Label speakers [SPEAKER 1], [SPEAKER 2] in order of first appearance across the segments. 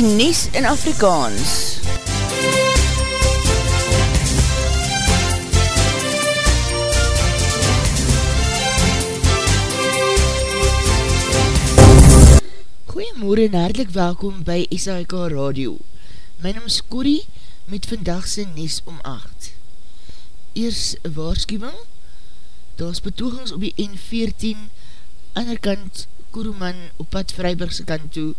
[SPEAKER 1] die Nies in Afrikaans. Goeiemorgen en hartelijk welkom by SAIK Radio. My naam is Corrie met vandagse Nies om 8. Eers waarschuwing, daar is betogings op die N14 ander kant Kuruman op pad Vryburgse kant toe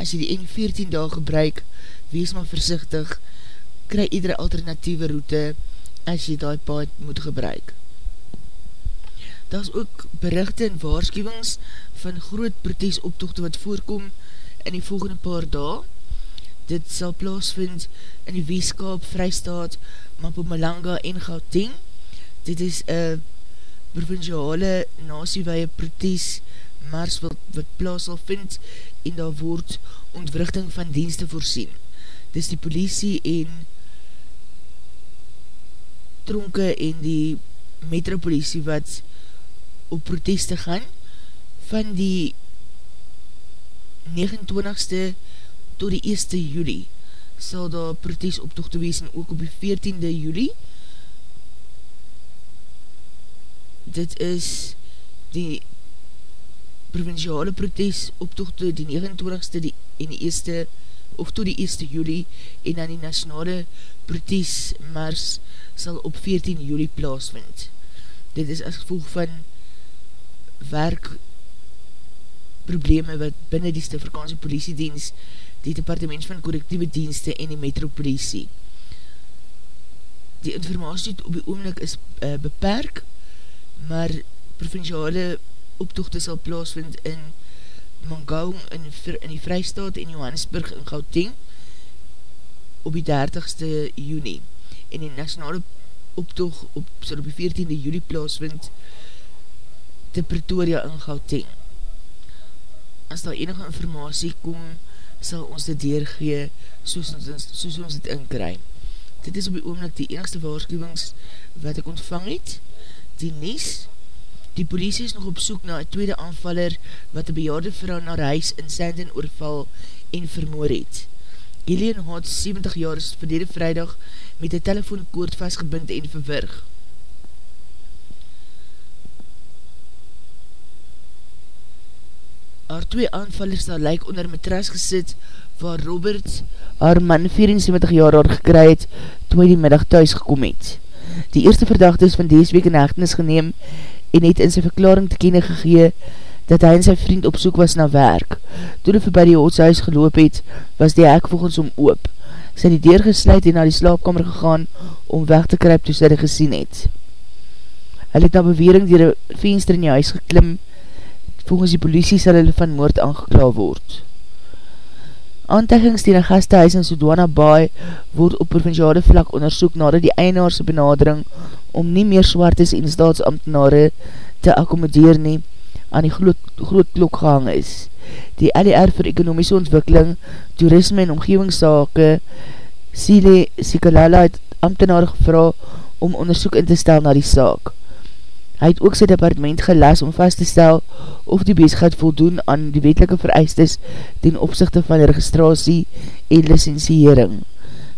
[SPEAKER 1] as jy die N14 daar gebruik, wees maar versichtig, kry iedere alternatieve route as jy die pad moet gebruik. Daar is ook berichte en waarschuwings van groot protesoptochte wat voorkom in die volgende paar dae. Dit sal plaasvind in die Weeskaap, Vrystaat, Mapumalanga en Gauteng. Dit is een provinciale nasieweie protest mars wat, wat plaas sal vind en daar word ontwrichting van dienste voorsien. Dis die politie en tronke en die metropolitie wat op proteste gaan van die 29ste tot die 1ste juli sal daar protest optocht wees en ook op die 14de juli dit is die provinciale protest optochte die 29ste die, en die 1ste of tot die 1ste juli en dan die nationale protest mars sal op 14 juli plaasvind. Dit is as gevolg van werk probleme wat binnen die Stifrikaanse politiedienst, die departement van correctieve dienste en die metropolitie. Die informatie op die oomlik is uh, beperk, maar provinciale optochte sal plaasvind in Mangaung in, in die Vrijstaat en Johannesburg in Gauteng op die 30ste juni en die nationale optocht op, sal op die 14de juli plaasvind te Pretoria in Gauteng. As daar enige informatie kom, sal ons dit deurgee soos soos ons dit inkry. Dit is op die oomlik die enigste waarschuwings wat ek ontvang het. Die Nies, Die politie is nog op soek na een tweede aanvaller wat een bejaarde vrou naar huis in Sandon oorval en vermoor het. Gillian Hout, 70 jaar, verlede vrijdag met een telefoonkoord vastgebind en verwirg. Haar twee aanvallers daar lyk onder matras gesit waar Robert, haar man 74 jaar haar gekry het toe hy die middag thuis gekom het. Die eerste verdachte is van deze week in hechtenis geneem en het in sy verklaring te kenne gegee dat hy en sy vriend op soek was na werk. Toen hy voorbij die hootshuis geloop het, was die hek volgens om oop. Sy die deur gesluit en na die slaapkamer gegaan om weg te kryp toe sy die gesien het. Hy het na bewering dier die venster in die huis geklim, volgens die politie sal hulle van moord aangekla word. Aanteggings die in gastehuis in Sudwana Baai word op provinciale vlak onderzoek nadat die eienaarse benadering om nie meer swartes en staatsambtenare te akkomodeer nie aan die groot, groot klok gehang is. Die LR vir ekonomische ontwikkeling, toerisme en omgevingssake, Sile Sikalala het ambtenare gevra om onderzoek in te stel na die saak. Hy het ook sy departement gelas om vast te stel of die bezigheid voldoen aan die wetelike vereistes ten opzichte van registratie en licentiering.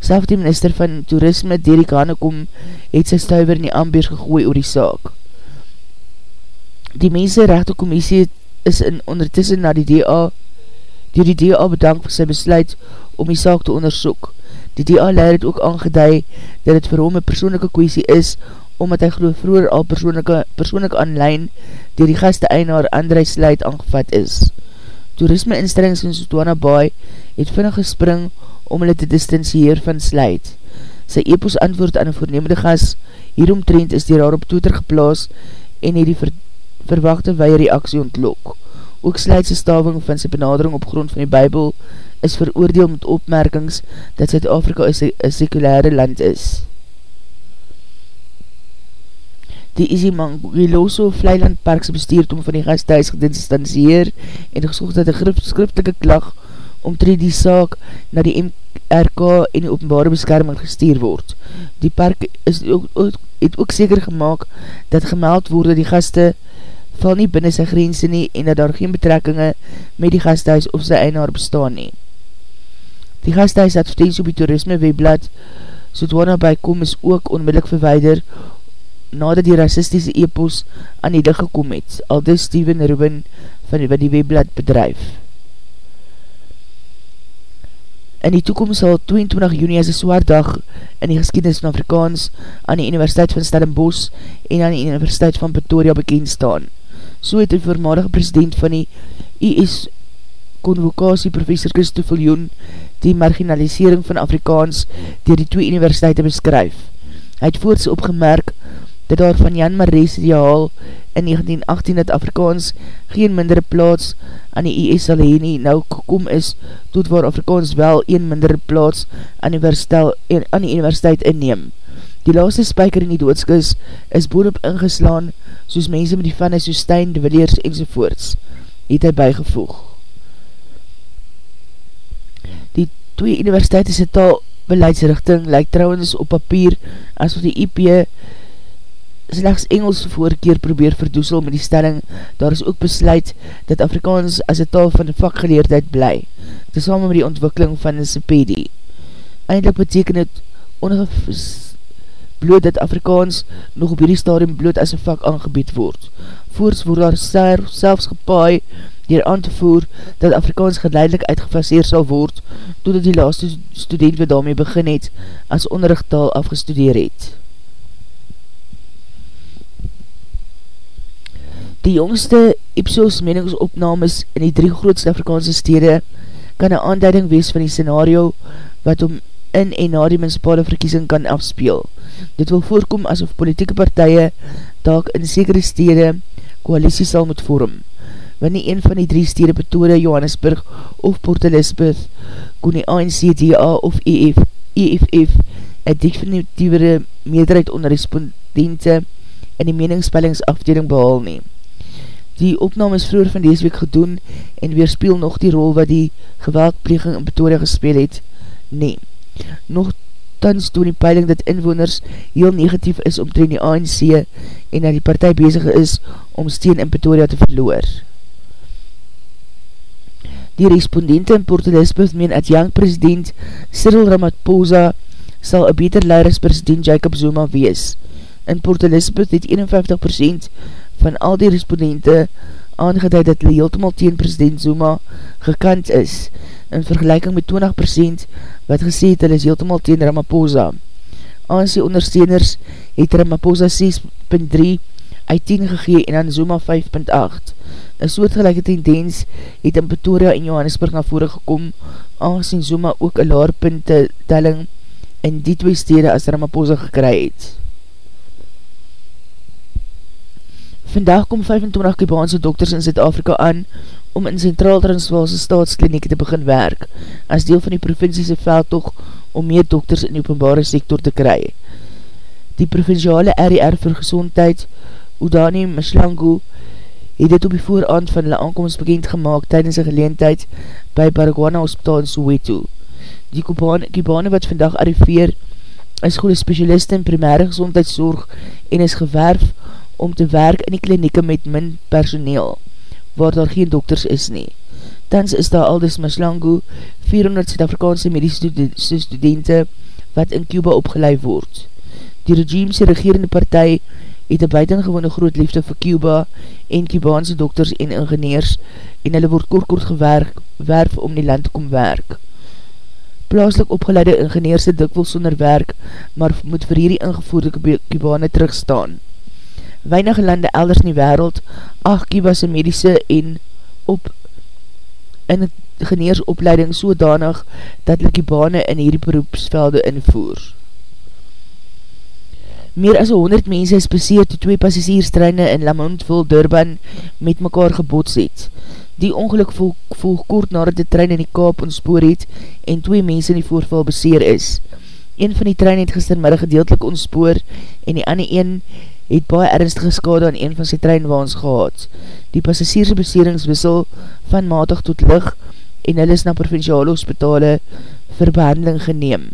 [SPEAKER 1] Self die minister van toerisme, Derek Hanekom, het sy stuiver in die ambeers gegooi oor die saak. Die mensenrechte commissie is in ondertussen na die DA, die die DA bedank vir sy besluit om die saak te onderzoek. Die DA leid het ook aangeduid dat het vir hom een persoonlijke kwestie is, omdat hy geloof vroeger al persoonlijke, persoonlijke aanlijn dier die gaste einaar André Sluit aangevat is. Toerisme instellings in Sotwana Baai het vinnig gespring om hulle te distantieer van sluit. Sy epos antwoord aan een voornemende gas, hieromtrend is die raar op Twitter geplaas en het die ver, verwachte weie reaksie ontlok. Ook sluit sy staving van sy benadering op grond van die bybel is veroordeel met opmerkings dat Zuid-Afrika een sekulare land is. Die Isimangiloso Vleiland Parkse bestuurd om van die gasthuis gedistanceer en gesocht dat een skriftelike klag omtree die saak na die MRK en die openbare beskerming gestuur word. Die park is ook, ook, het ook seker gemaakt dat gemeld word dat die gaste val nie binnen sy grense nie en dat daar geen betrekkinge met die gasthuis of sy einaar bestaan nie. Die gasthuis advertentie op die toerisme webblad Sotwana bykom is ook onmiddellik verweider nadat die racistische epos aan die lig gekom het, al dis Steven Rubin van die, die webblad bedrijf. In die toekomst sal 22 juni as een zwaar dag in die geschiedenis van Afrikaans aan die Universiteit van Stellenbosch en aan die Universiteit van Pretoria bekend staan. So het die voormalige president van die IS konvokasie professor Christoffel Joen die marginalisering van Afrikaans dier die twee universiteite beskryf. Hy het voorts opgemerk dat daar van Jan Marais ideaal in 1918 dat Afrikaans geen mindere plaats aan die IS sal heen nie nou gekom is tot waar Afrikaans wel een mindere plaats aan die, aan die universiteit inneem. Die laaste spijker in die doodskis is boonop ingeslaan soos mense met die van is soos Stein, de Willeers enzovoorts, het hy bijgevoeg. Die twee universiteitse taalbeleidsrichting lyk trouwens op papier as wat die IP slechts Engels voorkeer probeer verdoesel met die stelling, daar is ook besluit dat Afrikaans as een taal van vakgeleerdheid bly, tezamen met die ontwikkeling van die CPD. Eindelijk beteken het bloot dat Afrikaans nog op hierdie stadium bloot as een vak aangebied word. Voorts word daar selfs gepaai dier aan te voer dat Afrikaans geleidelik uitgefaseer sal word totdat die laaste student wat daarmee begin het as onderrichttaal afgestudeer het. Die jongste Ipsos meningsopnames in die drie grootste Afrikaanse stede kan een aanduiding wees van die scenario wat om in en na die municipale verkiezing kan afspeel. Dit wil voorkom asof politieke partije taak in sekere stede koalisie sal moet vorm. Wanneer een van die drie stede Pretoria, Johannesburg of Port Elizabeth kon die ANC, DA of EF, EFF een definitievere meerderheid onder respondente in die meningspellingsafdeling behaal neem. Die opname is vroeger van deze week gedoen en weerspeel nog die rol wat die geweldpleging in Pretoria gespeel het. Nee, nog tans doen die peiling dat inwoners heel negatief is omtreen die ANC en dat die partij bezig is om steen in Pretoria te verloor. Die respondente in Port Elizabeth meen dat young president Cyril Ramaphosa sal een beter leider as president Jacob Zuma wees. In Port Elizabeth het 51% van al die respondente aangeduid dat hulle heeltemal teen president Zuma gekant is, in vergelijking met 20% wat gesê het hulle is heeltemal teen Ramaphosa. ANC ondersteuners het Ramaphosa 6.3 uit 10 gegee en aan Zuma 5.8. Een soortgelijke tendens het in Pretoria en Johannesburg na vore gekom, aangezien Zuma ook een laarpunte telling in die twee stede as Ramaphosa gekry het. Vandaag kom 25 Kubaanse dokters in Zuid-Afrika aan om in Centraal Transvaalse staatsklinieke te begin werk, as deel van die provinciese veldtocht om meer dokters in die openbare sektor te kry. Die provinciale RER vir gezondheid, Udani Mishlangu, het dit op die vooraand van hulle aankomst bekend gemaakt tydens een geleentheid by Baragwana Hospital in Soweto. Die Kubane wat vandag arriveer, is goede specialiste in primaire gezondheidszorg en is gewerf om te werk in die klinieke met min personeel, waar daar geen dokters is nie. Tans is daar aldus Maslango 400 Zuid-Afrikaanse medische studenten wat in Cuba opgeleid word. Die regime'se regerende partij het een buitengewone groot liefde vir Cuba en Cubaanse dokters en ingenieurs en hulle word kort kort gewerk werf om die land te kom werk. Plaaslik opgeleide ingenieurs het dikwels sonder werk, maar moet vir hierdie ingevoerde Cubane terugstaan weinige lande elders in die wereld ag Kibase medische en op in geneersopleiding sodanig dat hulle Kibane in hierdie beroepsvelde invoer. Meer as 100 mense is beseerd toe twee passasierstreine in Lamontville, Durban met mekaar gebots het. Die ongeluk volg, volg kort nadat die trein in die kaap ontspoor het en twee mense in die voorval beseer is. Een van die trein het gistermiddag gedeeltelik ontspoor en die ander een het baie ernstige skade aan een van sy treinwaans gehad. Die passasierse beseringswissel van matig tot lig en hulle is na provinciale hospitale vir behandeling geneem.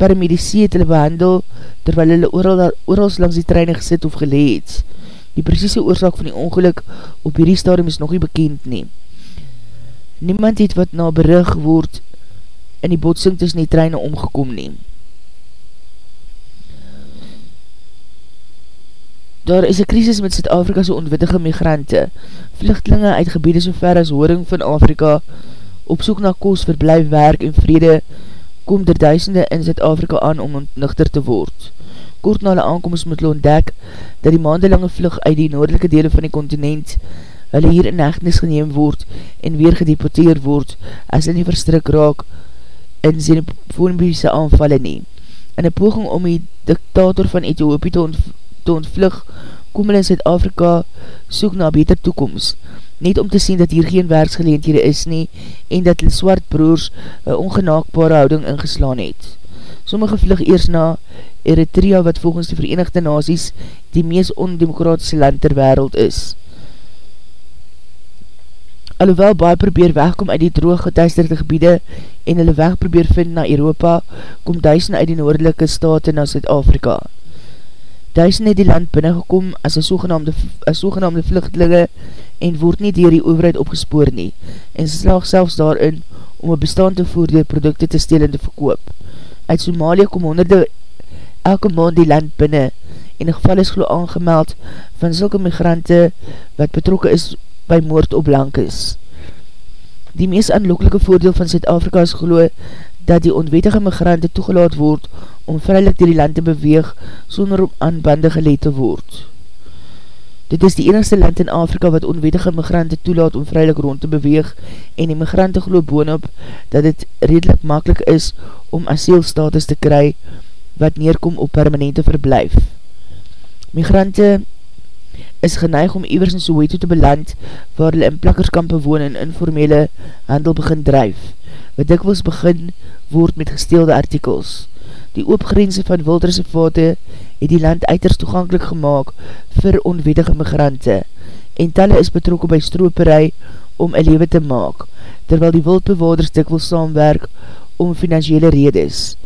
[SPEAKER 1] Paramedicie het hulle behandel terwyl hulle oorals langs die treine gesit of geleed. Die precieze oorzaak van die ongeluk op hierdie stadium is nog nie bekend nie. Niemand het wat na berig word in die botsing tussen die treine omgekom neem. Daar is een krisis met Zuid-Afrika'se onwittige migrante. Vluchtelinge uit gebiede so ver as horing van Afrika op soek na koos, verblijf, werk en vrede kom er duisende in Zuid-Afrika aan om ontnuchter te word. Kort na hulle aankomst moet hulle ontdek dat die maandelange vlug uit die noordelike dele van die continent hulle hier in echtenis geneem word en weer gedeporteer word as hulle nie verstrik raak in xenofobiese aanvallen nie. In een poging om die diktator van Ethiopië te, ont te ontvlug, kom hulle in Zuid-Afrika soek na beter toekomst, net om te sien dat hier geen werksgeleendhede is nie en dat hulle swart broers een ongenaakbare houding ingeslaan het. Sommige vlug eers na Eritrea wat volgens die Verenigde Naties die meest ondemokratische land ter wereld is alhoewel baie probeer wegkom uit die droog getuisterde gebiede en hulle weg probeer vind na Europa, kom duisende uit die noordelike state na Zuid-Afrika. Duisende het die land binnengekom as een sogenaamde, sogenaamde vluchtelinge en word nie dier die overheid opgespoor nie en slag selfs daarin om een bestand te voer door producte te stel en te verkoop. Uit Somalia kom honderde elke maand die land binnen en die geval is geloof aangemeld van zulke migrante wat betrokken is by moord op blankes. Die meest aanlokelike voordeel van Zuid-Afrika is geloof dat die onwetige migrante toegelaat word om vrylik die land te beweeg sonder om aan bande geleid te word. Dit is die enigste land in Afrika wat onwetige migrante toelaat om vrylik rond te beweeg en die migrante geloof boonop dat dit redelijk makkelijk is om asielstatus te kry wat neerkom op permanente verblijf. Migrante is geneig om ewers in Soweto te beland waar hulle in plakkerskampe woon en informele handel begin drijf, wat dikwels begin word met gesteelde artikels. Die oopgrense van wildreservate het die land uiters toegankelijk gemaakt vir onwedige migrante en talle is betrokken by strooperij om een lewe te maak, terwyl die wildbewaarders dikwels saamwerk om financiële redes.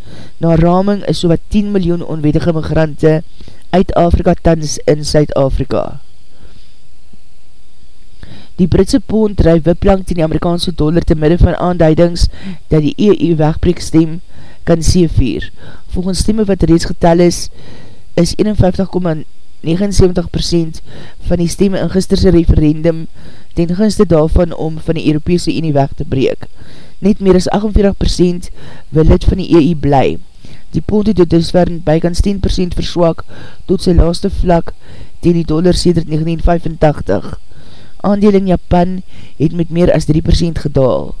[SPEAKER 1] Na raming is so wat 10 miljoen onwedige migrante uit Afrika tans in Suid-Afrika. Die Britse pond drijf wiplank ten die Amerikaanse dollar te midden van aanduidings dat die EU wegbreekstem kan seevier. Volgens stemme wat reeds getel is, is 51,79% van die stemme in gisterse referendum ten gunste daarvan om van die Europese Unie weg te breek. Net meer as 48% wil lid van die EU bly. Die pond het dus werden bykans 10% verswak tot sy laaste vlak ten die dollar sedert 1985 aandeel in Japan het met meer as 3% gedaal.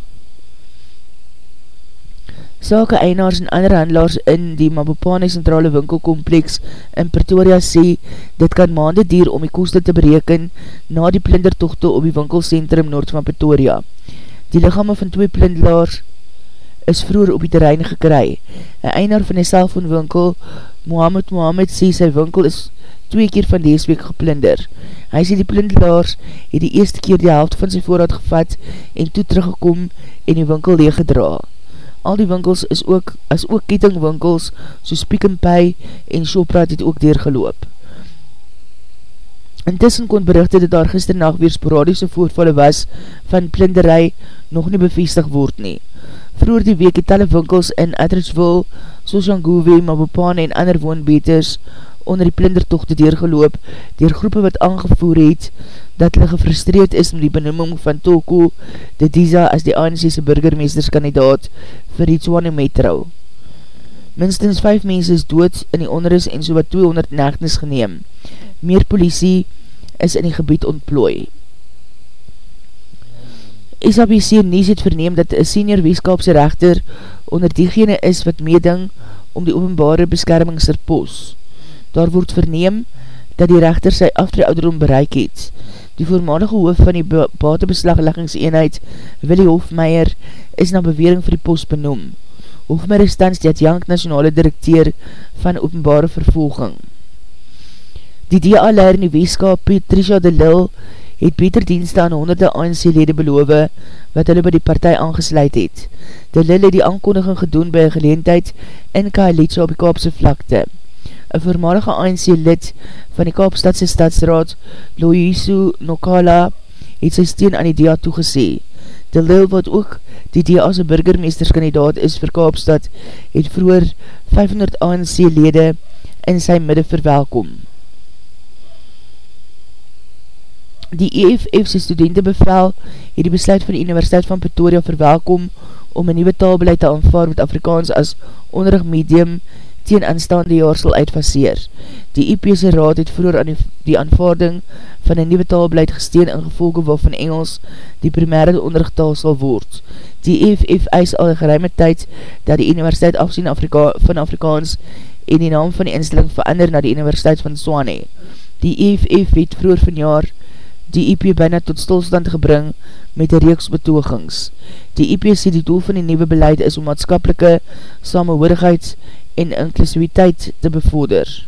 [SPEAKER 1] Sake einaars en ander handelaars in die Mabopane Centrale Winkelkompleks in Pretoria sê, dit kan maande dier om die koste te bereken na die plindertochte op die winkelcentrum Noord van Pretoria. Die lichamen van twee plindelaars is vroeger op die terrein gekry. Een einaar van die cellfoonwinkel, Mohamed Mohamed, sê sy winkel is twee keer van dees week geplinder. Hy sê die plindelaars het die eerste keer die helft van sy voorraad gevat en toe teruggekom en die winkel leeggedra. Al die winkels is ook, as ook kettingwinkels, soos Pick n Pay en Shoprite het ook deurgeloop. Intussen kon berichte dat daar gisternacht weer sporadische voorvalle was van plinderij nog nie bevestig word nie. Vroer die week het talle winkels in Adrisville, Sosjangowe, Mabopane en ander woonbeters onder die plindertochte deurgeloop dier groepe wat aangevoer het dat hulle gefrustreerd is met die benoeming van Toko de Diza as die ANC'se burgermeesterskandidaat vir die Twane Metro. Minstens 5 mense is dood in die onderis en so wat 200 negnis geneem. Meer politie is in die gebied ontplooi. SABC Nies het verneem dat een senior weeskapse rechter onder diegene is wat meeding om die openbare beskermingsserpost daar word verneem dat die rechter sy aftreeouderom bereik het. Die voormalige hoof van die batebeslagleggingseenheid, Willie Hofmeier, is na bewering vir die post benoem. Hofmeier is tans die adjank nationale directeur van openbare vervolging. Die DA-leier in die weeskap, Patricia de Lille, het beter dienste aan honderde ANC-lede beloof wat hulle by die partij aangesluit het. De Lille die aankondiging gedoen by een geleentheid in Kaalitsa op die Kaapse vlakte een voormalige ANC-lid van die Kaapstadse Stadsraad, Loisu Nokala, het sy steen aan die DEA toegesê. De Lil wat ook Die DA's burgermeesterskandidaat is vir Kaapstad het vroeger 500 ANC-lede in sy midde verwelkom. Die EFF's studentenbevel het die besluit van die Universiteit van Pretoria verwelkom om een nieuwe taalbeleid te aanvaar wat Afrikaans as onderrig medium teen aanstaande jaar sal uitfaseer. Die IP's raad het vroeger aan die, die aanvaarding van een nieuwe taalbeleid gesteen in gevolge waarvan Engels die primaire onderrichttaal sal word. Die EFF eis al een geruime tyd dat die Universiteit afsien Afrika, van Afrikaans en die naam van die instelling verander na die Universiteit van Swane. Die EFF het vroeger van jaar die IP bijna tot stilstand gebring met die reeks betogings. Die IP sê die doel van die nieuwe beleid is om maatskapelike samenhoorigheid en inklusiviteit te bevorder.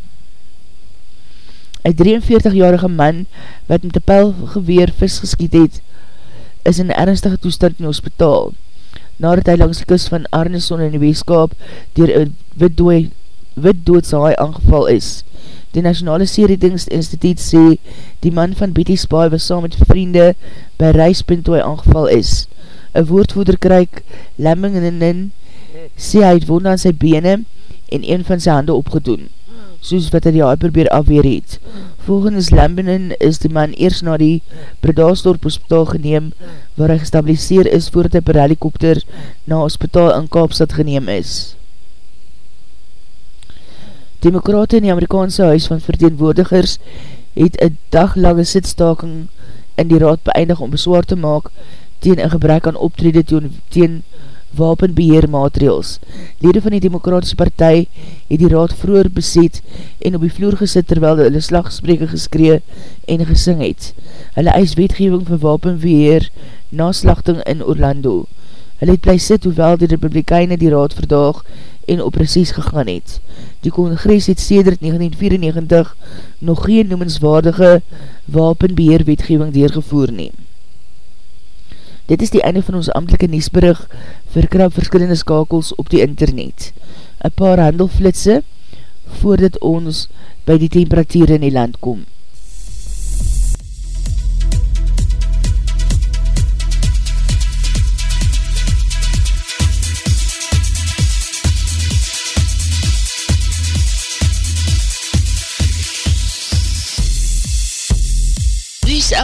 [SPEAKER 1] Een 43-jarige man wat met die pijlgeweer vis geskiet het, is in ernstige toestand in die hospitaal. Nadat hy langs die kus van Arneson in die weeskap dier een wit doodsaai aangeval is. Die Nationale Seriedingsinstituut sê die man van Betty Spy was saam met vriende by Reispunt toe hy aangeval is. Een woordvoeder kryk Lemmingen sê hy het wond aan sy bene en een van sy hande opgedoen, soos wat hy die haar probeer afweer het. Volgens Lambenen is die man eers na die Bredasdorp hospitaal geneem, waar hy gestabiliseer is voordat hy per helikopter na hospitaal in Kaapstad geneem is. Demokrate in die Amerikaanse huis van verteenwoordigers het een daglange sitstaking in die raad beëindig om beswaar te maak teen een gebrek aan optrede teen wapenbeheermaatregels. Lede van die Demokratische Partij het die raad vroeger beset en op die vloer gesit terwyl hulle slagspreke geskree en gesing het. Hulle eis wetgeving vir wapenbeheer na slachting in Orlando. Hulle het bly sit hoewel die Republikeine die raad verdaag en op precies gegaan het. Die Kongres het sedert 1994 nog geen noemenswaardige wapenbeheer wetgeving deurgevoer neem. Dit is die einde van ons amtelike niesberig vir krap verskillende skakels op die internet. Een paar handelflitse voordat ons by die temperatuur in die land kom.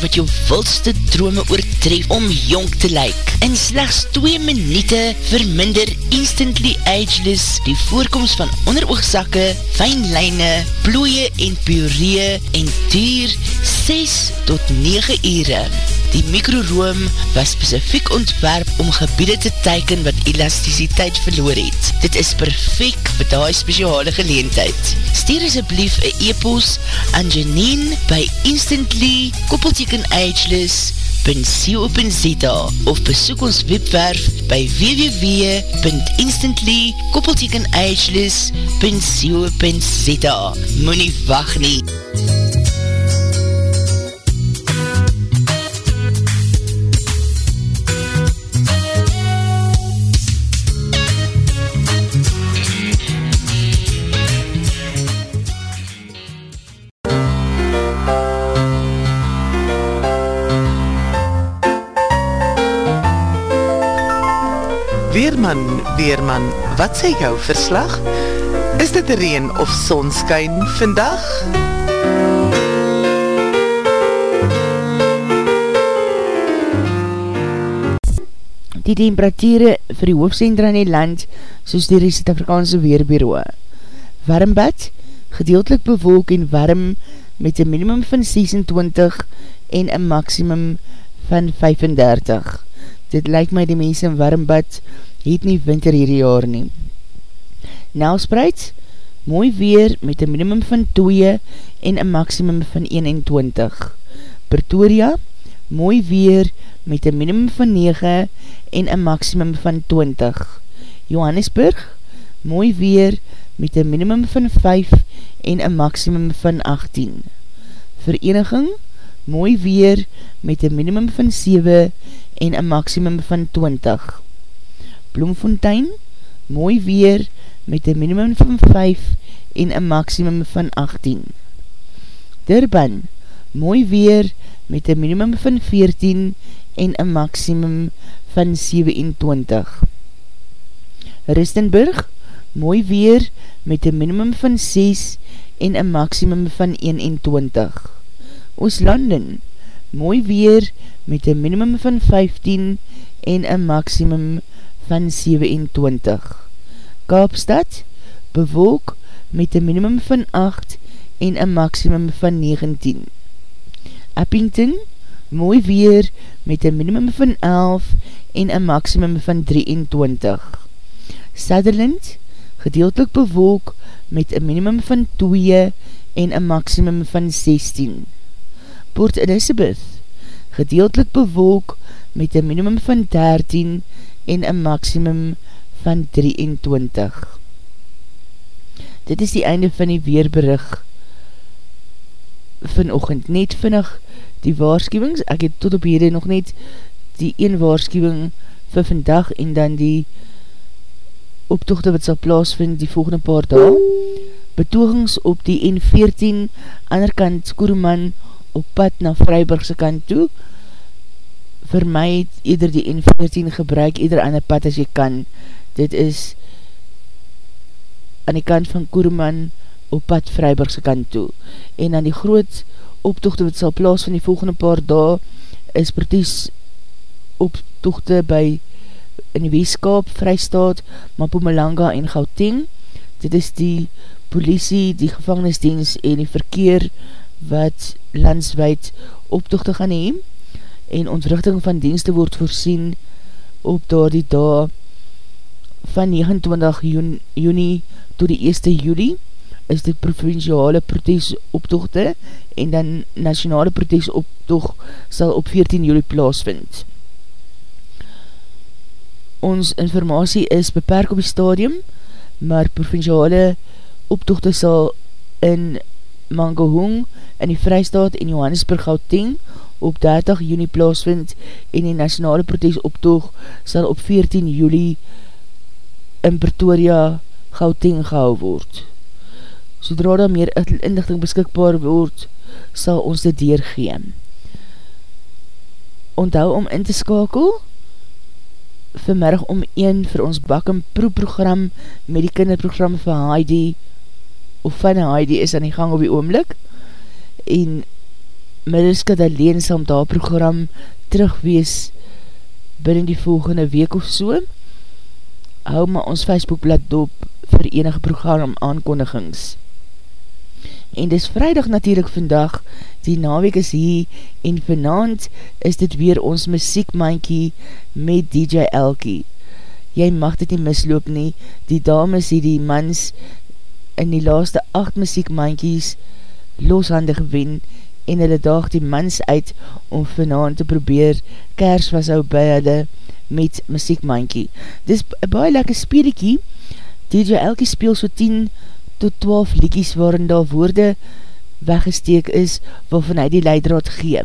[SPEAKER 1] wat jou wildste drome oortref om jong te lyk. In slechts 2 minute verminder Instantly Ageless die voorkomst van onderoogzakke, fijnlijne, plooie en puree en duur 6 tot 9 ure. Die mikroroom was specifiek ontwerp om gebiede te teiken wat elasticiteit verloor het. Dit is perfect vir die speciale geleentheid. Stuur asjeblief een e-post aan Janine by instantly koppelteken ageless.co.za of besoek ons webwerf by www.instantly koppelteken ageless.co.za Moe nie wacht nie.
[SPEAKER 2] Weerman, Weerman, wat sê jou verslag? Is dit reen of sonskyn vandag?
[SPEAKER 3] Die temperatuur vir die hoofdcentra in die land, soos die Suid-Afrikaanse Weerbureau. Warmbad, gedeeltelik bewolk en warm met een minimum van 26 en een maximum van 35. Dit lyk my die mense in Warmbad het nie winter hierdie jaar nie. Nelspreid,
[SPEAKER 1] mooi weer met een minimum van 2 en een maximum van 21. Pretoria, mooi weer met een minimum van 9 en een maximum van 20. Johannesburg, mooi weer met een minimum van 5 en een maximum van 18. Vereniging, mooi weer met een minimum van 7 en een maximum van 20. Bloemfontein, mooi weer met een minimum van 5 en een maximum van 18. Durban, mooi weer met een minimum van 14 en een maximum van 27. Ristenburg, mooi weer met een minimum van 6 en een maximum van 21. Ooslanden, mooi weer met een minimum van 15 en een maximum van 27. Kaapstad, bewolk met een minimum van 8 en een maximum van 19. Eppington, mooi weer met een minimum van 11 en een maximum van 23. Sutherland, gedeeltelik bewolk met een minimum van 2 en een maximum van 16. Port Elizabeth, gedeeltelik bewolk met een minimum van 13 en een maximum van 23. Dit is die einde van die weerberig vanochtend. Net vinnig die waarschuwings, ek het tot op hierde nog net die een waarschuwing vir vandag en dan die optochte wat sal plaasvind die volgende paar dag. Betogings op die N14 ander kant Koereman op pad na Vryburgse kant toe. Vir my het ieder die N14 gebruik, ieder ander pad as jy kan. Dit is aan die kant van Koereman op pad Vryburgse kant toe. En aan die groot optochte wat sal plaas van die volgende paar dae is precies optochte by in die Weeskaap, Vrystaat, Mapumalanga en Gauteng. Dit is die politie, die gevangenisdienst en die verkeer wat landswijd optochte gaan neem en ontwrichting van dienste word voorsien op daar die dag van 29 juni tot die 1 juli is dit provinciale protesoptochte en dan nationale protesoptocht sal op 14 juli plaasvind. Ons informatie is beperk op die stadium, maar provinciale optochte sal in Mangohong in die Vrijstaat en Johannesburg Gauteng op 30 juni plaasvind en die nationale protesoptocht sal op 14 juli in Pretoria Gauteng gehou word. Zodra daar meer inlichting beskikbaar word, sal ons dit deurgeem. Onthou om in te skakel, vanmiddag om 1 vir ons bak en proeprogram met die kinderprogram van Heidi, of van Heidi is aan die gang op die oomlik, en Mariska Daleen sal om daar program terugwees binnen die volgende week of so, hou maar ons Facebookblad dop vir enige program aankondigings. En dis vrijdag natuurlijk vandag, die naweek is hier en vanavond is dit weer ons muziekmankie met DJ Elkie. Jy mag dit nie misloop nie, die dames het die mans in die laaste acht muziekmankies loshande gewen en hulle daag die mans uit om vanavond te probeer kers was ou by hulle met muziekmankie. Dis baie lekker speelikie, DJ Elkie speel so 10 tot 12 liekies waarin daar woorde weggesteek is waarvan hy die leidraad gee.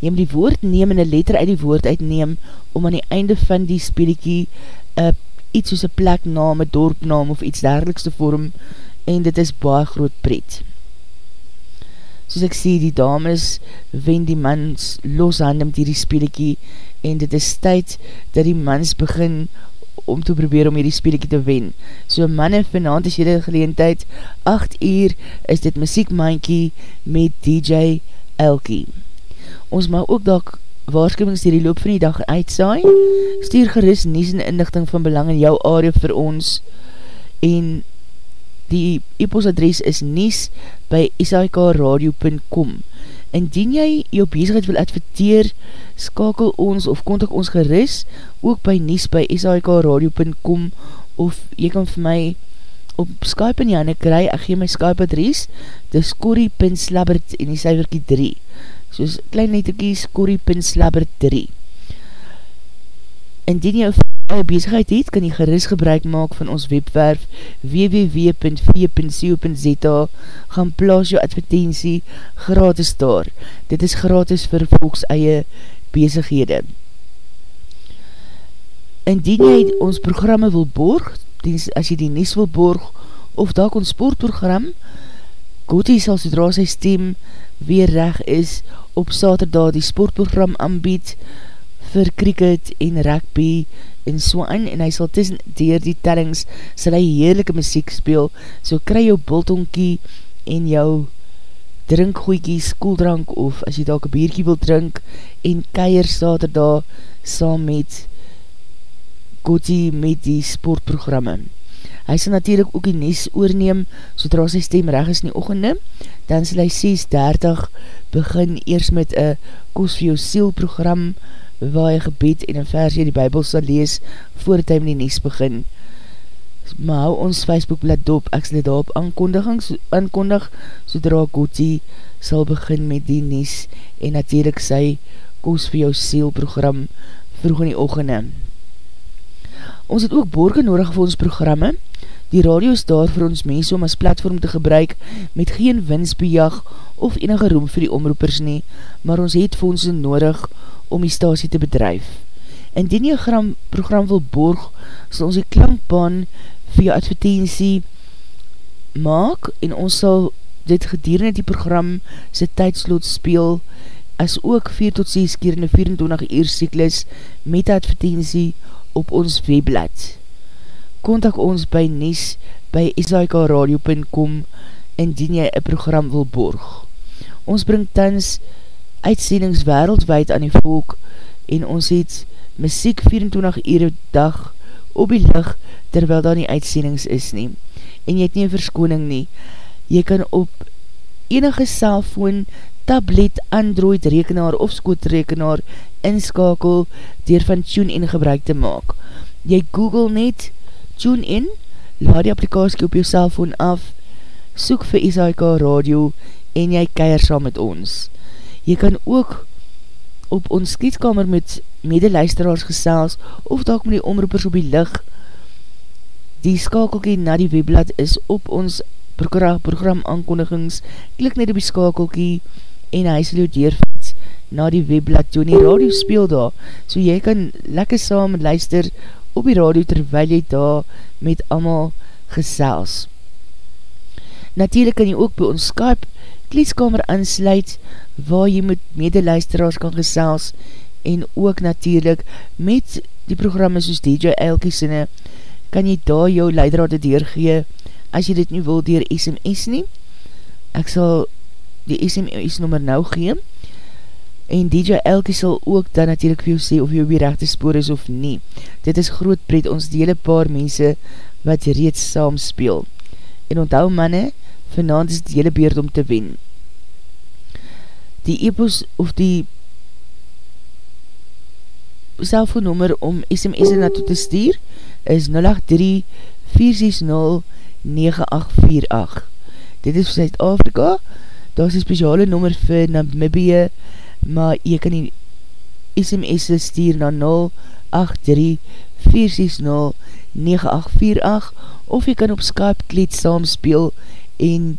[SPEAKER 1] Jy moet die woord neem en een letter uit die woord uitneem om aan die einde van die speelikie uh, iets soos een pleknaam, een dorpnaam of iets dergeliks te vorm en dit is baie groot pret. Soos ek sê, die dames wen die mans los handen met die speelikie en dit is tyd dat die mans begin om te probeer om hierdie speelikie te wen. So manne, vanavond is hierdie geleentheid, 8 uur is dit muziekmankie met DJ Elkie. Ons mag ook dak waarschuwings die loop van die dag uitsaai, stuur geris nies en inlichting van belang in jou area vir ons en die e-post adres is nies by sikradio.com Indien jy jou bezigheid wil adverteer, skakel ons of kontak ons geris, ook by nies by sikradio.com of jy kan vir my op Skype en Janne kry, ek gee my Skype adres, dis corrie.slabbert en die syverkie 3. Soos klein letterkies, corrie.slabbert 3. Indien jou vrye bezigheid het, kan jy geris gebruik maak van ons webwerf www.v.co.za gaan plaas jou advertentie gratis daar. Dit is gratis vir volks eie bezighede. Indien jy ons programme wil borg, as jy die nies wil borg, of daak ons sportprogram, Gotie sal sodra sy stem weer reg is, op saterdag die sportprogram aanbied vir cricket en rugby en so aan, en hy sal tussen dier die tellings, sal hy heerlijke muziek speel, so kry jou bultonkie en jou drinkgoeikie, skooldrank, of as jy daak een bierkie wil drink, en keier saterdag saam met Gotie met die sportprogramme. Hy sal natuurlijk ook die nes oorneem, sodra sy stem reg is in die ochende, dan sal hy 6.30 begin eers met een Koos vir jou siel program, waar hy gebed en een versie die bybel sal lees, voordat hy met die nes begin. Maar hou ons Facebookblad dop, ek sal dit daarop aankondiging, so, aankondig, sodra Gotie sal begin met die nes, en natuurlijk sy Koos vir jou siel program, vroeg in die ochende. Ons het ook borge nodig vir ons programme. Die radio is daar vir ons mense om as platform te gebruik met geen winsbejag of enige roem vir die omroepers nie, maar ons het fondse nodig om die stasie te bedrijf. Indien jy gram, program wil borg, sal ons die klankbaan vir jou advertentie maak en ons sal dit gedurende die program sy tydslot speel as ook 4 tot 6 keer in die 24 uur cyklus met advertentie op ons webblad. Contact ons by Nies by isaikradio.com indien jy een program wil borg. Ons bring tans uitsendings wereldwijd aan die volk en ons het muziek 24 uur dag op die lig terwyl daar nie uitsendings is nie. En jy het nie een verskoning nie. Jy kan op enige cellfoon, tablet, android, rekenaar of skootrekenaar inskakel dier van TuneIn gebruik te maak. Jy google net TuneIn, laat die applikatie op jou cellfoon af, soek vir SHK Radio en jy keir saam met ons. Jy kan ook op ons skietkamer met medeluisteraars gesels of dalk met die omroepers op die lig. Die skakelkie na die webblad is op ons program aankondigings. Klik net op die skakelkie en hy sal jou deurfiets na die webblad toe. En die radio speel daar, so jy kan lekker saam luister op die radio terwyl jy daar met amal gesels. Natuurlijk kan jy ook by ons Skype kleeskamer ansluit waar jy met medeluisteraars kan gesels en ook natuurlijk met die programme soos DJ Elkie sinne kan jy daar jou leidrade deurgee as jy dit nie wil dier SMS nie. Ek sal die SMS nummer nou gee en DJ Elkie sal ook dan natuurlijk vir jou sê of op die rechte spoor is of nie. Dit is groot pret ons die hele paar mense wat reeds saam speel. En onthou manne, vanavond is die hele beurt om te wen. Die epos of die selfoonnummer om SMS na toe te stuur is 083 460 9848. Dit is vir Zuid-Afrika, daar is een speciale nummer vir Namibie, maar jy kan die SMS stuur na 083-460-9848 of jy kan op Skype kleed saamspeel en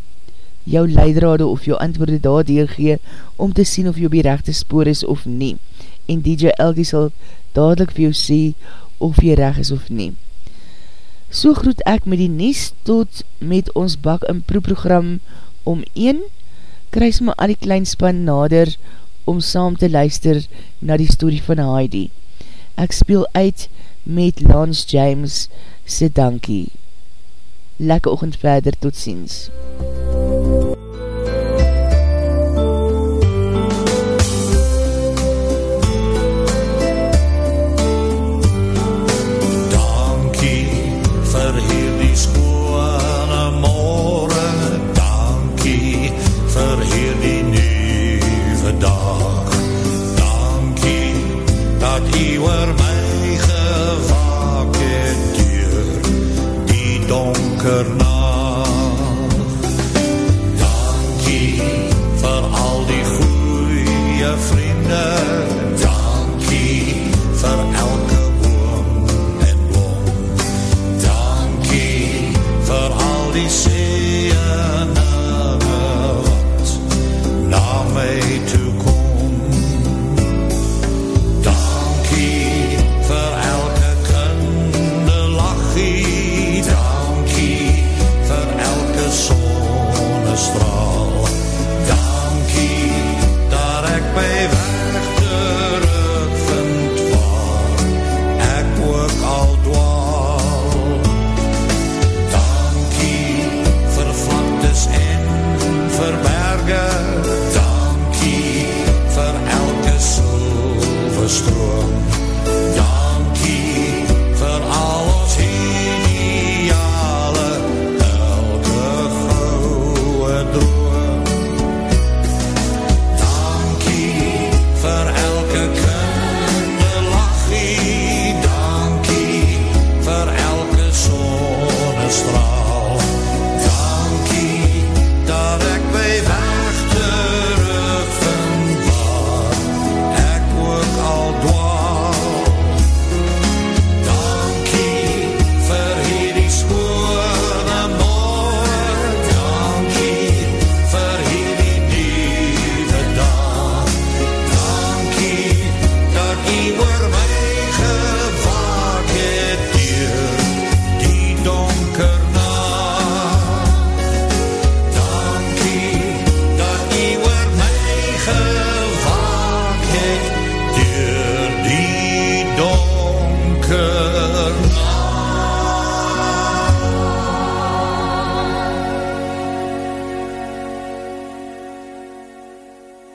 [SPEAKER 1] jou leidrade of jou antwoorde daar deurgee om te sien of jy op die rechte spoor is of nie. En DJ Elgie sal dadelijk vir jou sê of jy reg is of nie. So groet ek met die Nies tot met ons bak in proeprogram om 1, kruis my al die kleinspan nader om saam te luister na die story van Heidi. Ek speel uit met Lance James se dankie. Lekke ochend verder, tot ziens.